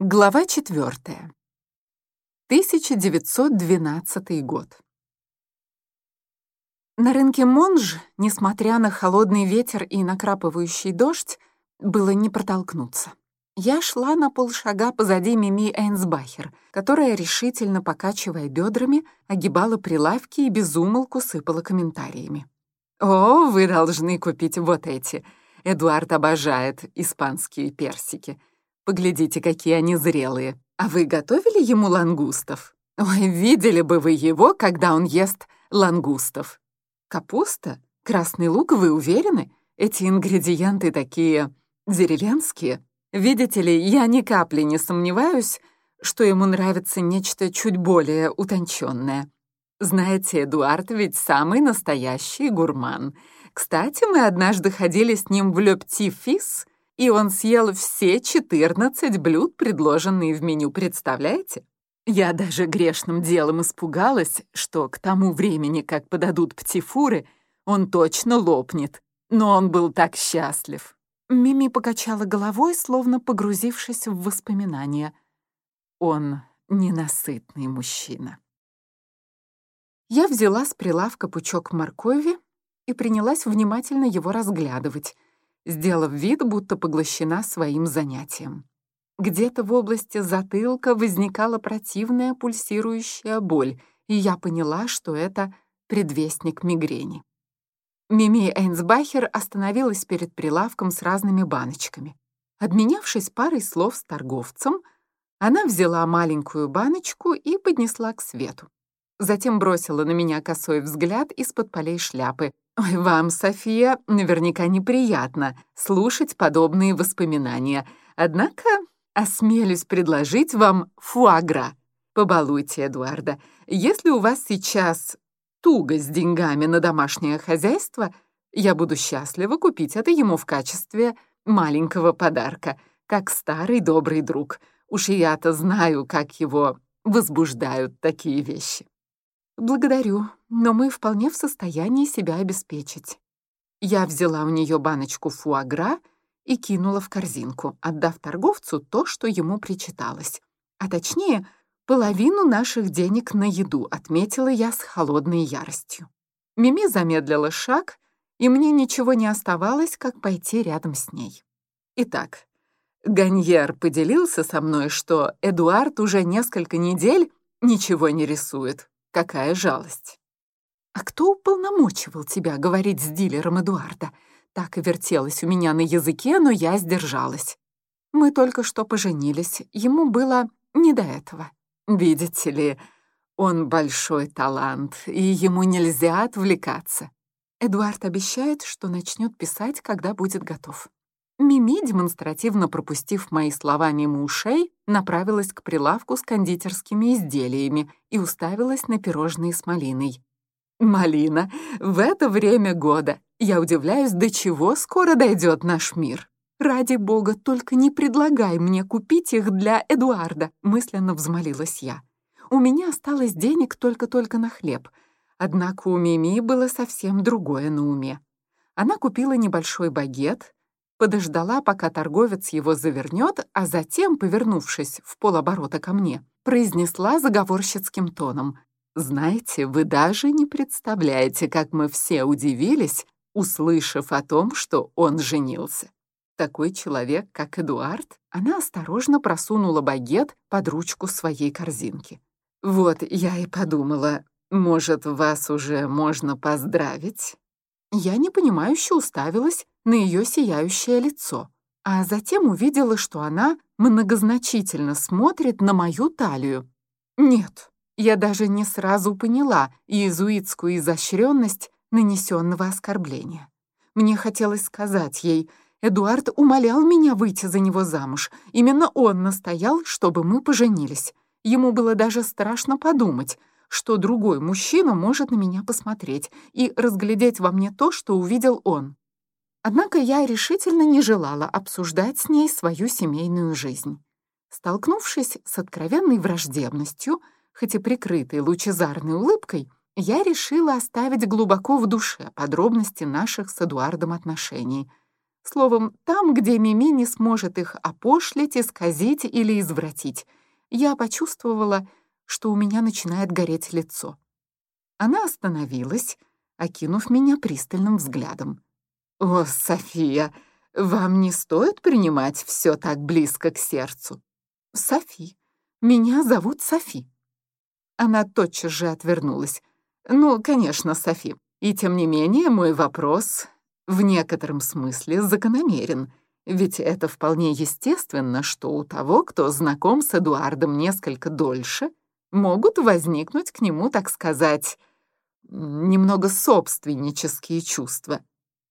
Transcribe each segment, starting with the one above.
Глава 4. 1912 год. На рынке Монж, несмотря на холодный ветер и накрапывающий дождь, было не протолкнуться. Я шла на полшага позади Мими Эйнсбахер, которая, решительно покачивая бедрами, огибала прилавки и безумолку сыпала комментариями. «О, вы должны купить вот эти. Эдуард обожает испанские персики. Поглядите, какие они зрелые. А вы готовили ему лангустов? Ой, видели бы вы его, когда он ест лангустов. Капуста? Красный лук, вы уверены? Эти ингредиенты такие деревенские. Видите ли, я ни капли не сомневаюсь, что ему нравится нечто чуть более утонченное. Знаете, Эдуард ведь самый настоящий гурман. Кстати, мы однажды ходили с ним в Ле Пти Фис — и он съел все 14 блюд, предложенные в меню, представляете? Я даже грешным делом испугалась, что к тому времени, как подадут птифуры, он точно лопнет. Но он был так счастлив. Мими покачала головой, словно погрузившись в воспоминания. Он ненасытный мужчина. Я взяла с прилавка пучок моркови и принялась внимательно его разглядывать — сделав вид, будто поглощена своим занятием. Где-то в области затылка возникала противная пульсирующая боль, и я поняла, что это предвестник мигрени. Мими Эйнсбахер остановилась перед прилавком с разными баночками. Обменявшись парой слов с торговцем, она взяла маленькую баночку и поднесла к свету. Затем бросила на меня косой взгляд из-под полей шляпы, Вам, София, наверняка неприятно слушать подобные воспоминания. Однако осмелюсь предложить вам фуагра. Побалуйте Эдуарда. Если у вас сейчас туго с деньгами на домашнее хозяйство, я буду счастлива купить это ему в качестве маленького подарка, как старый добрый друг. Уж я-то знаю, как его возбуждают такие вещи. «Благодарю, но мы вполне в состоянии себя обеспечить». Я взяла у нее баночку фуагра и кинула в корзинку, отдав торговцу то, что ему причиталось. А точнее, половину наших денег на еду, отметила я с холодной яростью. Мими замедлила шаг, и мне ничего не оставалось, как пойти рядом с ней. Итак, Ганьер поделился со мной, что Эдуард уже несколько недель ничего не рисует. Какая жалость. А кто уполномочивал тебя говорить с дилером Эдуарда? Так и вертелось у меня на языке, но я сдержалась. Мы только что поженились, ему было не до этого. Видите ли, он большой талант, и ему нельзя отвлекаться. Эдуард обещает, что начнет писать, когда будет готов. Мими, демонстративно пропустив мои слова мимо ушей, направилась к прилавку с кондитерскими изделиями и уставилась на пирожные с малиной. «Малина, в это время года я удивляюсь, до чего скоро дойдет наш мир. Ради бога, только не предлагай мне купить их для Эдуарда», мысленно взмолилась я. «У меня осталось денег только-только на хлеб». Однако у Мими было совсем другое на уме. Она купила небольшой багет, подождала, пока торговец его завернет, а затем, повернувшись в полоборота ко мне, произнесла заговорщицким тоном. «Знаете, вы даже не представляете, как мы все удивились, услышав о том, что он женился. Такой человек, как Эдуард, она осторожно просунула багет под ручку своей корзинки. Вот я и подумала, может, вас уже можно поздравить? Я непонимающе уставилась на ее сияющее лицо, а затем увидела, что она многозначительно смотрит на мою талию. Нет, я даже не сразу поняла иезуитскую изощренность нанесенного оскорбления. Мне хотелось сказать ей, Эдуард умолял меня выйти за него замуж. Именно он настоял, чтобы мы поженились. Ему было даже страшно подумать, что другой мужчина может на меня посмотреть и разглядеть во мне то, что увидел он. Однако я решительно не желала обсуждать с ней свою семейную жизнь. Столкнувшись с откровенной враждебностью, хоть и прикрытой лучезарной улыбкой, я решила оставить глубоко в душе подробности наших с Эдуардом отношений. Словом, там, где Мими не сможет их опошлить, исказить или извратить. Я почувствовала, что у меня начинает гореть лицо. Она остановилась, окинув меня пристальным взглядом. «О, София, вам не стоит принимать все так близко к сердцу?» «Софи. Меня зовут Софи». Она тотчас же отвернулась. «Ну, конечно, Софи. И тем не менее мой вопрос в некотором смысле закономерен, ведь это вполне естественно, что у того, кто знаком с Эдуардом несколько дольше, могут возникнуть к нему, так сказать, немного собственнические чувства.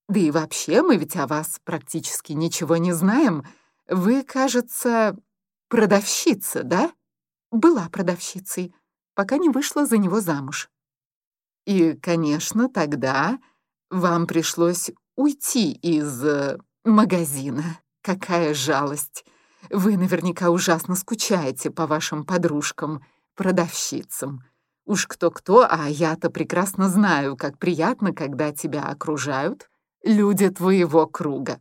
Да и вообще мы ведь о вас практически ничего не знаем. Вы, кажется, продавщица, да? Была продавщицей, пока не вышла за него замуж. И, конечно, тогда вам пришлось уйти из э, магазина. Какая жалость. Вы наверняка ужасно скучаете по вашим подружкам, продавщицам. Уж кто-кто, а я-то прекрасно знаю, как приятно, когда тебя окружают люди твоего круга.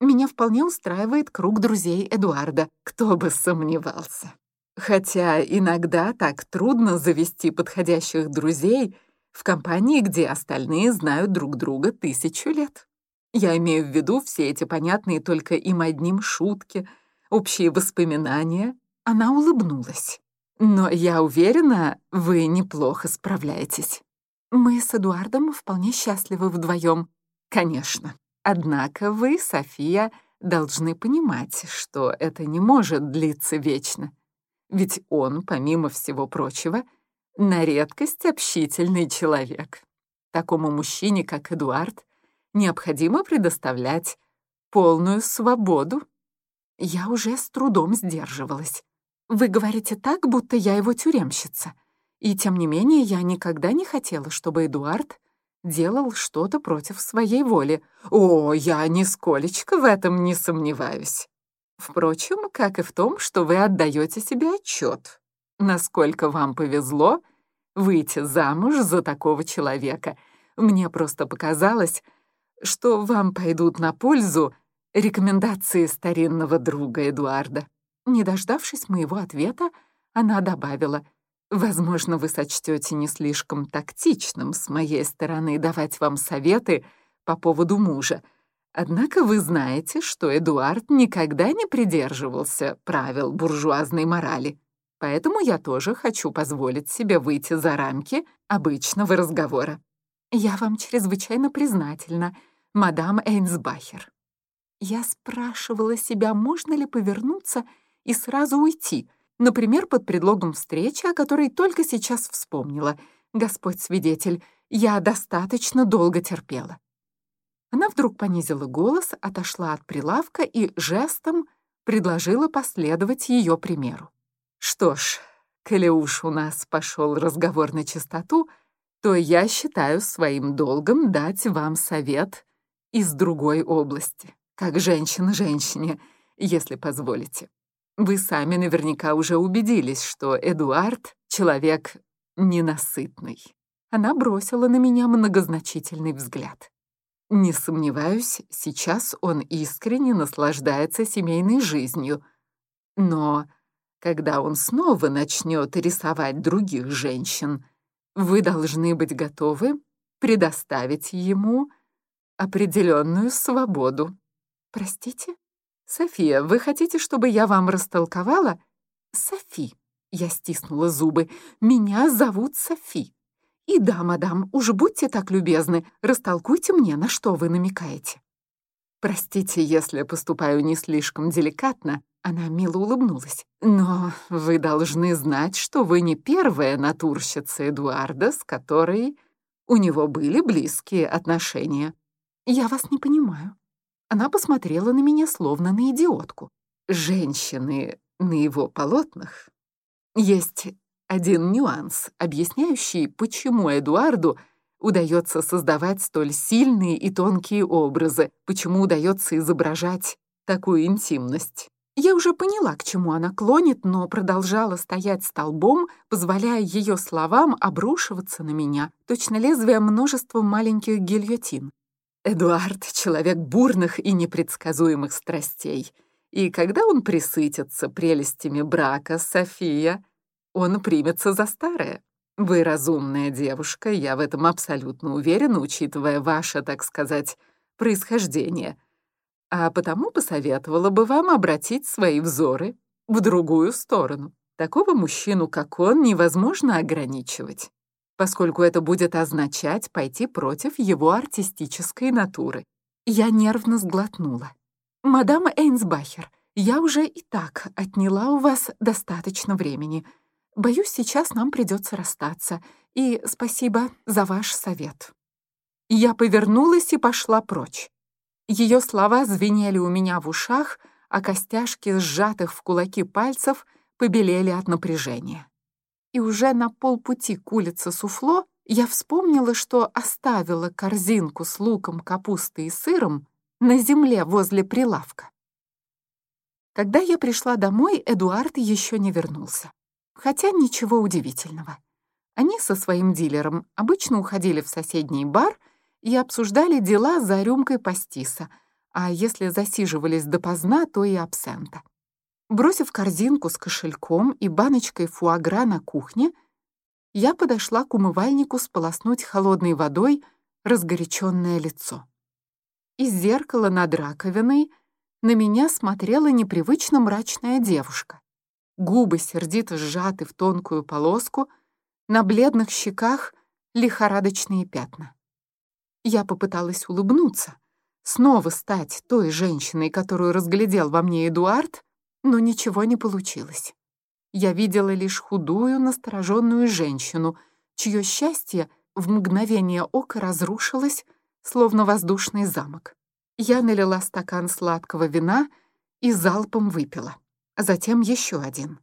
Меня вполне устраивает круг друзей Эдуарда, кто бы сомневался. Хотя иногда так трудно завести подходящих друзей в компании, где остальные знают друг друга тысячу лет. Я имею в виду все эти понятные только им одним шутки, общие воспоминания. Она улыбнулась. Но я уверена, вы неплохо справляетесь. Мы с Эдуардом вполне счастливы вдвоем. Конечно. Однако вы, София, должны понимать, что это не может длиться вечно. Ведь он, помимо всего прочего, на редкость общительный человек. Такому мужчине, как Эдуард, необходимо предоставлять полную свободу. Я уже с трудом сдерживалась. Вы говорите так, будто я его тюремщица. И тем не менее, я никогда не хотела, чтобы Эдуард делал что-то против своей воли. О, я нисколечко в этом не сомневаюсь. Впрочем, как и в том, что вы отдаете себе отчет, насколько вам повезло выйти замуж за такого человека. Мне просто показалось, что вам пойдут на пользу рекомендации старинного друга Эдуарда. Не дождавшись моего ответа, она добавила, «Возможно, вы сочтете не слишком тактичным с моей стороны давать вам советы по поводу мужа. Однако вы знаете, что Эдуард никогда не придерживался правил буржуазной морали. Поэтому я тоже хочу позволить себе выйти за рамки обычного разговора. Я вам чрезвычайно признательна, мадам Эйнсбахер. Я спрашивала себя, можно ли повернуться и сразу уйти, например, под предлогом встречи, о которой только сейчас вспомнила. Господь свидетель, я достаточно долго терпела. Она вдруг понизила голос, отошла от прилавка и жестом предложила последовать ее примеру. Что ж, коли уж у нас пошел разговор на чистоту, то я считаю своим долгом дать вам совет из другой области, как женщина женщине, если позволите. Вы сами наверняка уже убедились, что Эдуард — человек ненасытный. Она бросила на меня многозначительный взгляд. Не сомневаюсь, сейчас он искренне наслаждается семейной жизнью. Но когда он снова начнет рисовать других женщин, вы должны быть готовы предоставить ему определенную свободу. Простите? «София, вы хотите, чтобы я вам растолковала?» «Софи», — я стиснула зубы, — «меня зовут Софи». «И да, мадам, уж будьте так любезны, растолкуйте мне, на что вы намекаете». «Простите, если поступаю не слишком деликатно», — она мило улыбнулась. «Но вы должны знать, что вы не первая натурщица Эдуарда, с которой у него были близкие отношения». «Я вас не понимаю». Она посмотрела на меня словно на идиотку. Женщины на его полотнах. Есть один нюанс, объясняющий, почему Эдуарду удается создавать столь сильные и тонкие образы, почему удается изображать такую интимность. Я уже поняла, к чему она клонит, но продолжала стоять столбом, позволяя ее словам обрушиваться на меня, точно лезвие множества маленьких гильотин. Эдуард — человек бурных и непредсказуемых страстей. И когда он присытится прелестями брака, София, он примется за старое. Вы разумная девушка, я в этом абсолютно уверена, учитывая ваше, так сказать, происхождение. А потому посоветовала бы вам обратить свои взоры в другую сторону. Такого мужчину, как он, невозможно ограничивать, поскольку это будет означать пойти против его артистической натуры. Я нервно сглотнула. «Мадам Эйнсбахер, я уже и так отняла у вас достаточно времени. Боюсь, сейчас нам придется расстаться. И спасибо за ваш совет». Я повернулась и пошла прочь. Ее слова звенели у меня в ушах, а костяшки сжатых в кулаки пальцев побелели от напряжения. И уже на полпути к улице Суфло я вспомнила, что оставила корзинку с луком, капустой и сыром на земле возле прилавка. Когда я пришла домой, Эдуард еще не вернулся. Хотя ничего удивительного. Они со своим дилером обычно уходили в соседний бар и обсуждали дела за рюмкой пастиса, а если засиживались допоздна, то и абсента. Бросив корзинку с кошельком и баночкой фуагра на кухне, я подошла к умывальнику сполоснуть холодной водой разгоряченное лицо. Из зеркала над раковиной на меня смотрела непривычно мрачная девушка губы сердито сжаты в тонкую полоску, на бледных щеках лихорадочные пятна. Я попыталась улыбнуться, снова стать той женщиной, которую разглядел во мне Эдуард, но ничего не получилось. Я видела лишь худую, настороженную женщину, чье счастье в мгновение ока разрушилось, словно воздушный замок. Я налила стакан сладкого вина и залпом выпила а затем еще один.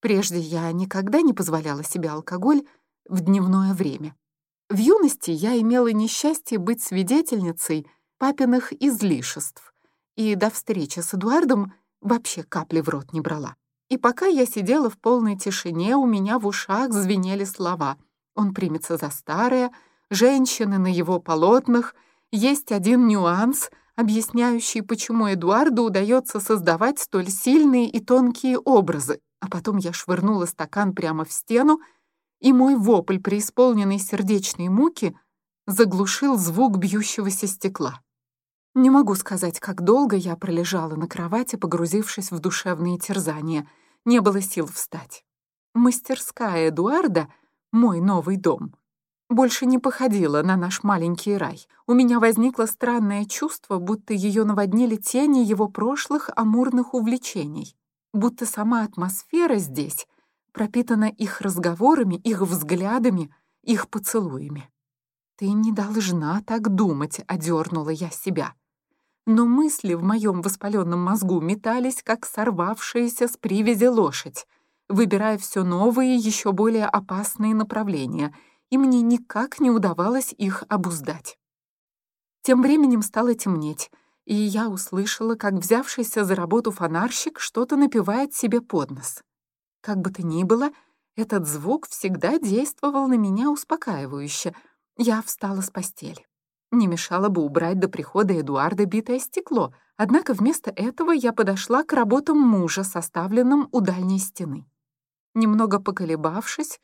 Прежде я никогда не позволяла себе алкоголь в дневное время. В юности я имела несчастье быть свидетельницей папиных излишеств, и до встречи с Эдуардом вообще капли в рот не брала. И пока я сидела в полной тишине, у меня в ушах звенели слова. Он примется за старое, женщины на его полотнах, есть один нюанс — объясняющий, почему Эдуарду удается создавать столь сильные и тонкие образы. А потом я швырнула стакан прямо в стену, и мой вопль, преисполненный сердечной муки, заглушил звук бьющегося стекла. Не могу сказать, как долго я пролежала на кровати, погрузившись в душевные терзания. Не было сил встать. Мастерская Эдуарда — мой новый дом — больше не походила на наш маленький рай. У меня возникло странное чувство, будто ее наводнили тени его прошлых амурных увлечений. Будто сама атмосфера здесь пропитана их разговорами, их взглядами, их поцелуями. «Ты не должна так думать», — одернула я себя. Но мысли в моем воспаленном мозгу метались, как сорвавшаяся с привязи лошадь, выбирая все новые, еще более опасные направления — и мне никак не удавалось их обуздать. Тем временем стало темнеть, и я услышала, как взявшийся за работу фонарщик что-то напевает себе под нос. Как бы то ни было, этот звук всегда действовал на меня успокаивающе. Я встала с постели. Не мешало бы убрать до прихода Эдуарда битое стекло, однако вместо этого я подошла к работам мужа, составленным у дальней стены. Немного поколебавшись,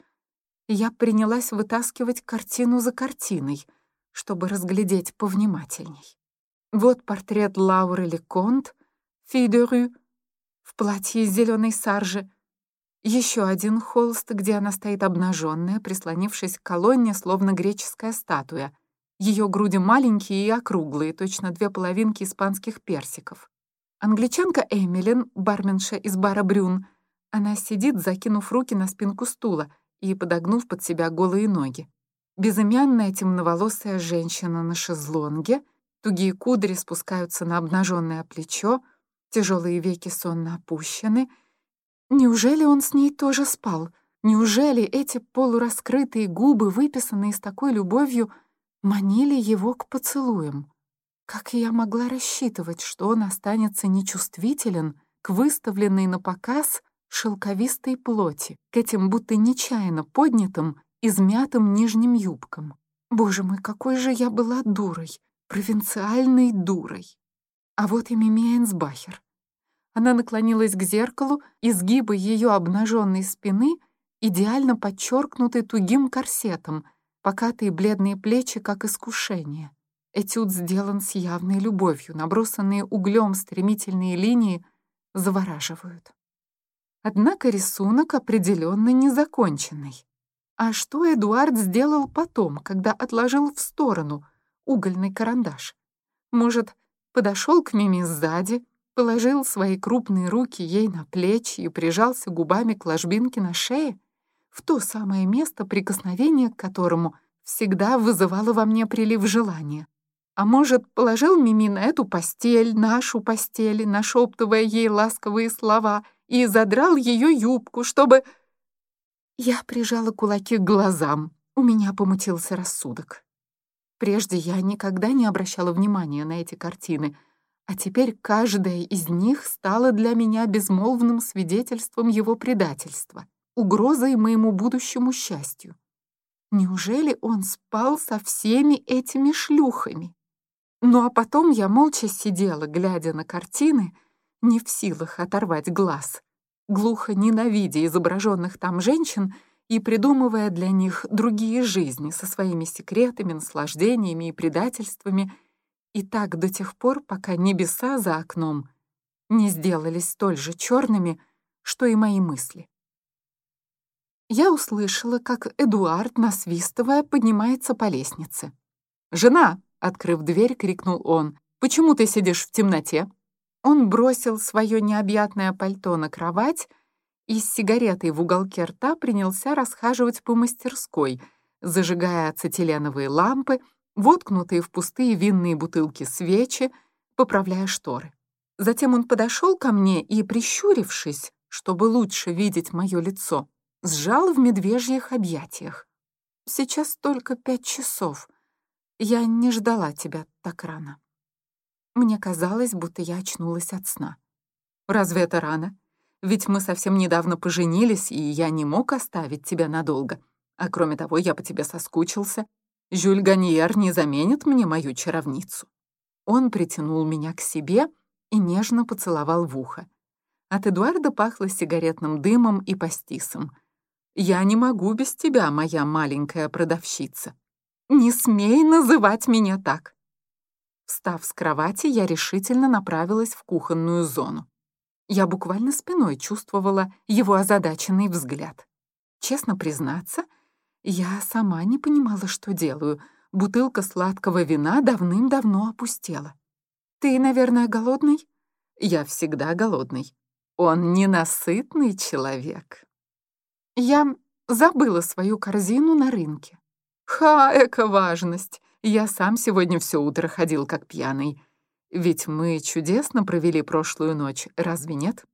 я принялась вытаскивать картину за картиной, чтобы разглядеть повнимательней. Вот портрет Лауры Леконт, Фидерю, в платье из зеленой саржи, еще один холст, где она стоит обнаженная, прислонившись к колонне, словно греческая статуя. Ее груди маленькие и округлые, точно две половинки испанских персиков. Англичанка Эмилин, барменша из бара Брюн, она сидит, закинув руки на спинку стула, и подогнув под себя голые ноги. Безымянная темноволосая женщина на шезлонге, тугие кудри спускаются на обнаженное плечо, тяжелые веки сонно опущены. Неужели он с ней тоже спал? Неужели эти полураскрытые губы, выписанные с такой любовью, манили его к поцелуям? Как я могла рассчитывать, что он останется нечувствителен к выставленной на показ шелковистой плоти, к этим будто нечаянно поднятым, измятым нижним юбкам. Боже мой, какой же я была дурой! провинциальной дурой. А вот и Мими Энсбахер. Она наклонилась к зеркалу, изгибы ее обнаженной спины идеально подчеркнуты тугим корсетом, покатые бледные плечи, как искушение. Этюд сделан с явной любовью, набросанные углем стремительные линии завораживают. Однако рисунок определенно незаконченный. А что Эдуард сделал потом, когда отложил в сторону угольный карандаш? Может, подошел к Мими сзади, положил свои крупные руки ей на плечи и прижался губами к ложбинке на шее, в то самое место, прикосновение к которому всегда вызывало во мне прилив желания. А может, положил Мими на эту постель, нашу постель, нашептывая ей ласковые слова, и задрал ее юбку, чтобы... Я прижала кулаки к глазам. У меня помутился рассудок. Прежде я никогда не обращала внимания на эти картины, а теперь каждая из них стала для меня безмолвным свидетельством его предательства, угрозой моему будущему счастью. Неужели он спал со всеми этими шлюхами? Ну а потом я молча сидела, глядя на картины, не в силах оторвать глаз глухо ненавидя изображенных там женщин и придумывая для них другие жизни со своими секретами, наслаждениями и предательствами, и так до тех пор, пока небеса за окном не сделались столь же черными, что и мои мысли. Я услышала, как Эдуард, насвистывая, поднимается по лестнице. «Жена!» — открыв дверь, крикнул он. «Почему ты сидишь в темноте?» Он бросил свое необъятное пальто на кровать и с сигаретой в уголке рта принялся расхаживать по мастерской, зажигая ацетиленовые лампы, воткнутые в пустые винные бутылки свечи, поправляя шторы. Затем он подошел ко мне и, прищурившись, чтобы лучше видеть мое лицо, сжал в медвежьих объятиях. «Сейчас только пять часов. Я не ждала тебя так рано». Мне казалось, будто я очнулась от сна. «Разве это рано? Ведь мы совсем недавно поженились, и я не мог оставить тебя надолго. А кроме того, я по тебе соскучился. Жюль Ганьер не заменит мне мою чаровницу». Он притянул меня к себе и нежно поцеловал в ухо. От Эдуарда пахло сигаретным дымом и пастисом. «Я не могу без тебя, моя маленькая продавщица. Не смей называть меня так!» Встав с кровати, я решительно направилась в кухонную зону. Я буквально спиной чувствовала его озадаченный взгляд. Честно признаться, я сама не понимала, что делаю. Бутылка сладкого вина давным-давно опустела. «Ты, наверное, голодный?» «Я всегда голодный. Он ненасытный человек». Я забыла свою корзину на рынке. Ха, эко-важность! Я сам сегодня все утро ходил как пьяный. Ведь мы чудесно провели прошлую ночь, разве нет?»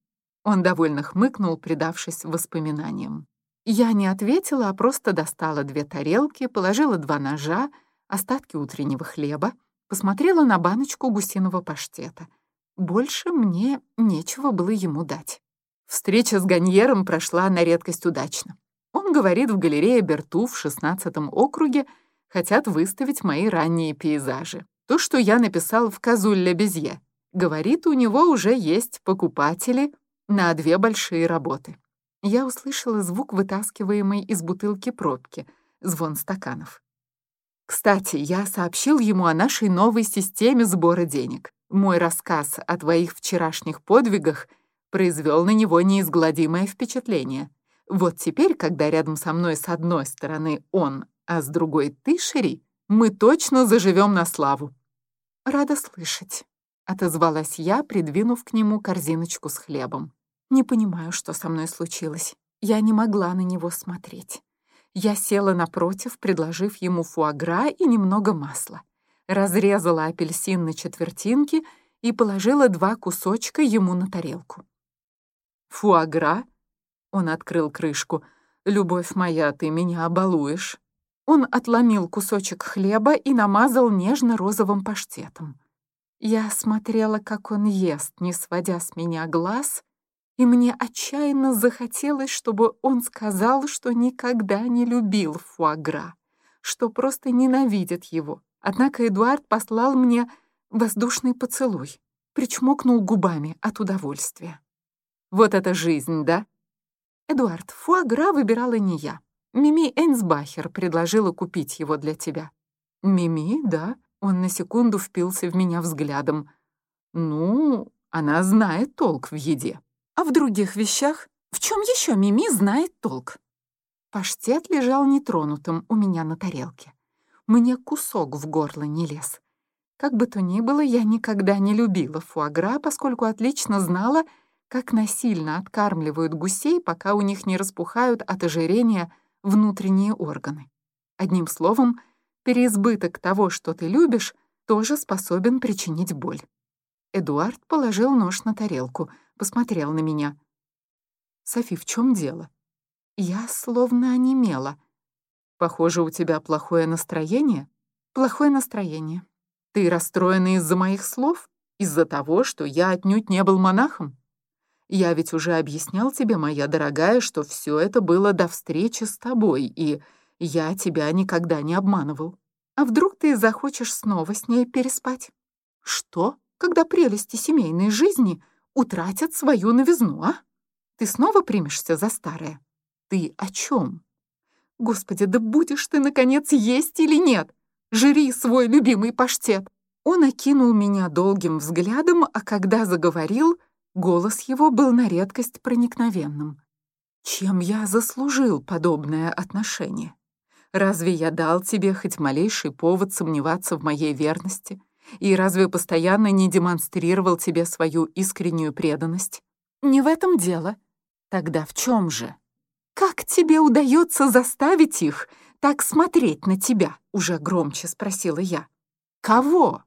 Он довольно хмыкнул, предавшись воспоминаниям. Я не ответила, а просто достала две тарелки, положила два ножа, остатки утреннего хлеба, посмотрела на баночку гусиного паштета. Больше мне нечего было ему дать. Встреча с Ганьером прошла на редкость удачно. Он говорит в галерее Берту в 16 округе, хотят выставить мои ранние пейзажи. То, что я написал в «Козуль-Лебезье». Говорит, у него уже есть покупатели на две большие работы. Я услышала звук вытаскиваемой из бутылки пробки, звон стаканов. Кстати, я сообщил ему о нашей новой системе сбора денег. Мой рассказ о твоих вчерашних подвигах произвел на него неизгладимое впечатление. Вот теперь, когда рядом со мной с одной стороны он, а с другой ты, Шери, мы точно заживем на славу». «Рада слышать», — отозвалась я, придвинув к нему корзиночку с хлебом. «Не понимаю, что со мной случилось. Я не могла на него смотреть. Я села напротив, предложив ему фуагра и немного масла. Разрезала апельсин на четвертинки и положила два кусочка ему на тарелку. «Фуагра?» — он открыл крышку. «Любовь моя, ты меня обалуешь». Он отломил кусочек хлеба и намазал нежно-розовым паштетом. Я смотрела, как он ест, не сводя с меня глаз, и мне отчаянно захотелось, чтобы он сказал, что никогда не любил фуагра, что просто ненавидит его, Однако Эдуард послал мне воздушный поцелуй, причмокнул губами от удовольствия. Вот это жизнь, да? Эдуард, фуагра выбирала не я. Мими Эйнсбахер предложила купить его для тебя. Мими, да? Он на секунду впился в меня взглядом. Ну, она знает толк в еде. А в других вещах? В чем еще Мими знает толк? Паштет лежал нетронутым у меня на тарелке. Мне кусок в горло не лез. Как бы то ни было, я никогда не любила фуагра, поскольку отлично знала, как насильно откармливают гусей, пока у них не распухают от ожирения внутренние органы. Одним словом, переизбыток того, что ты любишь, тоже способен причинить боль. Эдуард положил нож на тарелку, посмотрел на меня. «Софи, в чем дело?» Я словно онемела. «Похоже, у тебя плохое настроение?» «Плохое настроение. Ты расстроена из-за моих слов? Из-за того, что я отнюдь не был монахом? Я ведь уже объяснял тебе, моя дорогая, что все это было до встречи с тобой, и я тебя никогда не обманывал. А вдруг ты захочешь снова с ней переспать? Что, когда прелести семейной жизни утратят свою новизну, а? Ты снова примешься за старое? Ты о чем? Господи, да будешь ты, наконец, есть или нет? Жри свой любимый паштет!» Он окинул меня долгим взглядом, а когда заговорил, голос его был на редкость проникновенным. «Чем я заслужил подобное отношение? Разве я дал тебе хоть малейший повод сомневаться в моей верности? И разве постоянно не демонстрировал тебе свою искреннюю преданность? Не в этом дело. Тогда в чем же? Как тебе удается заставить их так смотреть на тебя?» — уже громче спросила я. «Кого?»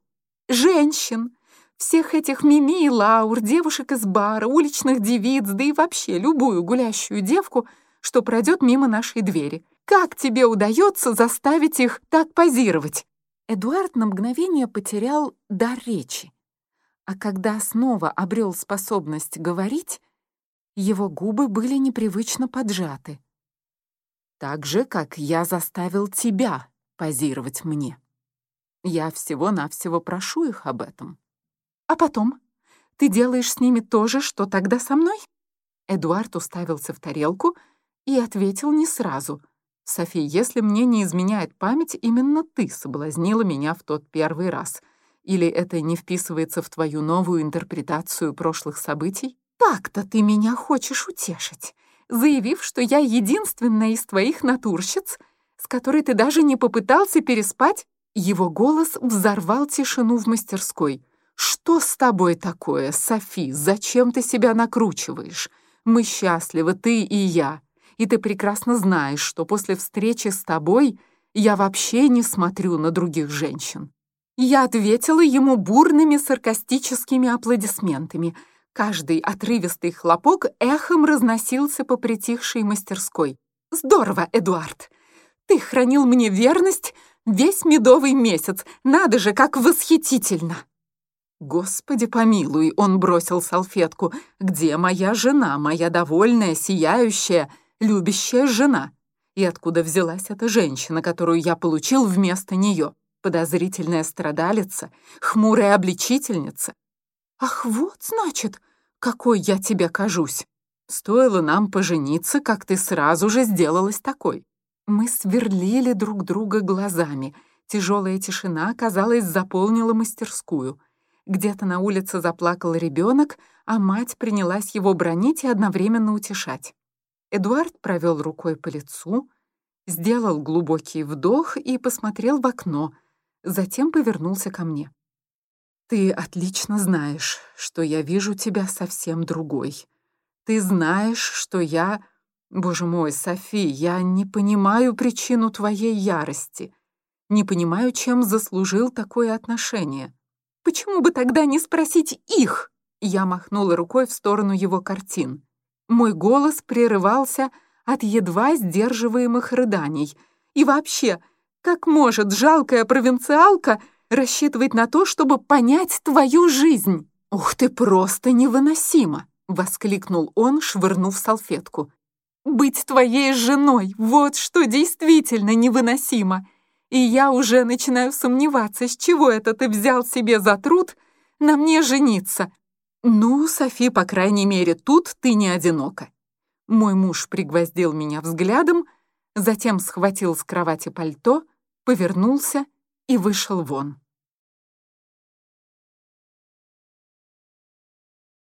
«Женщин. Всех этих Мими и Лаур, девушек из бара, уличных девиц, да и вообще любую гулящую девку, что пройдет мимо нашей двери. Как тебе удается заставить их так позировать?» Эдуард на мгновение потерял дар речи. А когда снова обрел способность говорить, его губы были непривычно поджаты. Так же, как я заставил тебя позировать мне. Я всего-навсего прошу их об этом. А потом ты делаешь с ними то же, что тогда со мной? Эдуард уставился в тарелку и ответил не сразу. «Софи, если мне не изменяет память, именно ты соблазнила меня в тот первый раз. Или это не вписывается в твою новую интерпретацию прошлых событий?» «Так-то ты меня хочешь утешить заявив, что я единственная из твоих натурщиц, с которой ты даже не попытался переспать?» Его голос взорвал тишину в мастерской. «Что с тобой такое, Софи? Зачем ты себя накручиваешь? Мы счастливы, ты и я. И ты прекрасно знаешь, что после встречи с тобой я вообще не смотрю на других женщин». Я ответила ему бурными саркастическими аплодисментами — Каждый отрывистый хлопок эхом разносился по притихшей мастерской. «Здорово, Эдуард! Ты хранил мне верность весь медовый месяц. Надо же, как восхитительно!» «Господи помилуй!» — он бросил салфетку. «Где моя жена, моя довольная, сияющая, любящая жена? И откуда взялась эта женщина, которую я получил вместо нее? Подозрительная страдалица, хмурая обличительница?» «Ах, вот, значит, какой я тебе кажусь. Стоило нам пожениться, как ты сразу же сделалась такой. Мы сверлили друг друга глазами. Тяжелая тишина, казалось, заполнила мастерскую. Где-то на улице заплакал ребенок, а мать принялась его бронить и одновременно утешать. Эдуард провел рукой по лицу, сделал глубокий вдох и посмотрел в окно, затем повернулся ко мне. Ты отлично знаешь, что я вижу тебя совсем другой. Ты знаешь, что я... Боже мой, Софи, я не понимаю причину твоей ярости. Не понимаю, чем заслужил такое отношение. Почему бы тогда не спросить их? Я махнула рукой в сторону его картин. Мой голос прерывался от едва сдерживаемых рыданий. И вообще, как может жалкая провинциалка рассчитывать на то, чтобы понять твою жизнь. Ух ты, просто невыносимо!» — воскликнул он, швырнув салфетку. «Быть твоей женой — вот что действительно невыносимо! И я уже начинаю сомневаться, с чего это ты взял себе за труд на мне жениться. Ну, Софи, по крайней мере, тут ты не одинока. Мой муж пригвоздил меня взглядом, затем схватил с кровати пальто, повернулся и вышел вон.